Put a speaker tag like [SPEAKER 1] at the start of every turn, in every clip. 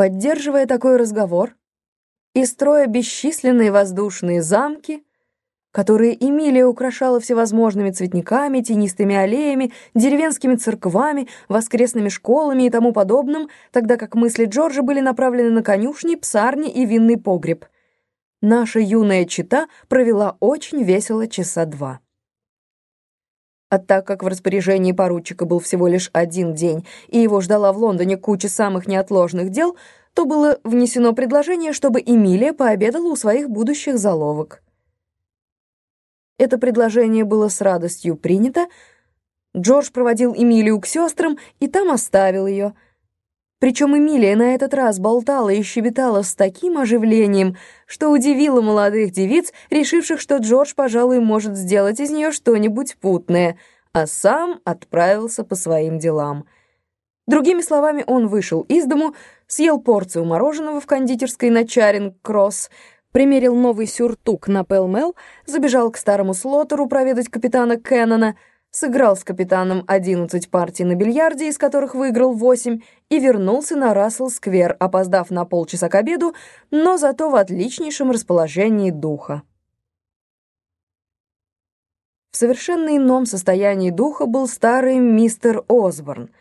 [SPEAKER 1] Поддерживая такой разговор и строя бесчисленные воздушные замки, которые Эмилия украшала всевозможными цветниками, тенистыми аллеями, деревенскими церквами, воскресными школами и тому подобным, тогда как мысли Джорджа были направлены на конюшни, псарни и винный погреб. Наша юная чита провела очень весело часа два. А так как в распоряжении поручика был всего лишь один день, и его ждала в Лондоне куча самых неотложных дел, то было внесено предложение, чтобы Эмилия пообедала у своих будущих заловок. Это предложение было с радостью принято. Джордж проводил Эмилию к сестрам и там оставил ее. Причем Эмилия на этот раз болтала и щебетала с таким оживлением, что удивило молодых девиц, решивших, что Джордж, пожалуй, может сделать из нее что-нибудь путное, а сам отправился по своим делам. Другими словами, он вышел из дому, съел порцию мороженого в кондитерской на Чаринг-Кросс, примерил новый сюртук на Пелмел, забежал к старому слотеру проведать капитана Кеннона, сыграл с капитаном 11 партий на бильярде, из которых выиграл 8, и вернулся на Рассел-сквер, опоздав на полчаса к обеду, но зато в отличнейшем расположении духа. В совершенно ином состоянии духа был старый мистер Осборн —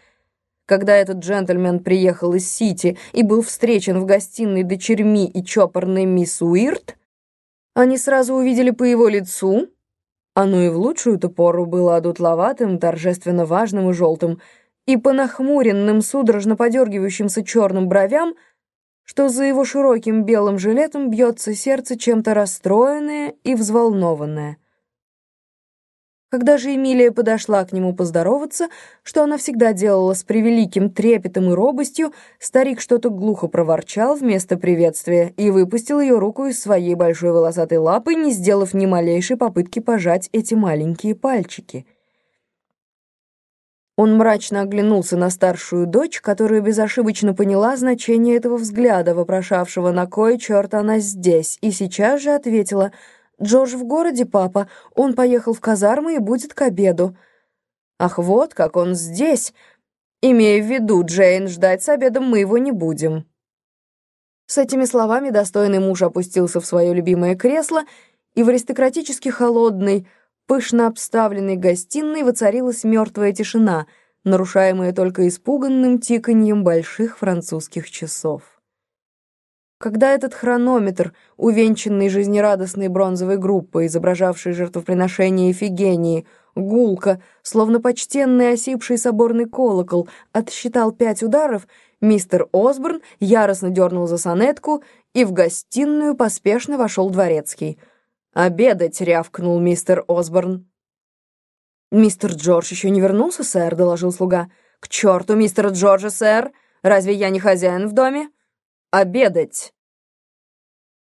[SPEAKER 1] когда этот джентльмен приехал из Сити и был встречен в гостиной дочерьми и чопорной мисс Уирт, они сразу увидели по его лицу, оно и в лучшую-то пору было одутловатым, торжественно важным и желтым, и по нахмуренным, судорожно подергивающимся черным бровям, что за его широким белым жилетом бьется сердце чем-то расстроенное и взволнованное. Когда же Эмилия подошла к нему поздороваться, что она всегда делала с превеликим трепетом и робостью, старик что-то глухо проворчал вместо приветствия и выпустил ее руку из своей большой волосатой лапы, не сделав ни малейшей попытки пожать эти маленькие пальчики. Он мрачно оглянулся на старшую дочь, которая безошибочно поняла значение этого взгляда, вопрошавшего, на кой черт она здесь, и сейчас же ответила — Джордж в городе, папа. Он поехал в казармы и будет к обеду. Ах, вот как он здесь. Имея в виду, Джейн, ждать с обедом мы его не будем. С этими словами достойный муж опустился в свое любимое кресло, и в аристократически холодной, пышно обставленной гостиной воцарилась мертвая тишина, нарушаемая только испуганным тиканьем больших французских часов. Когда этот хронометр, увенчанный жизнерадостной бронзовой группой, изображавшей жертвоприношение Эфигении, гулко, словно почтенный осипший соборный колокол, отсчитал пять ударов, мистер Осборн яростно дернул за сонетку, и в гостиную поспешно вошел дворецкий. «Обедать!» — рявкнул мистер Осборн. «Мистер Джордж еще не вернулся, сэр?» — доложил слуга. «К черту мистера Джорджа, сэр! Разве я не хозяин в доме?» Обедать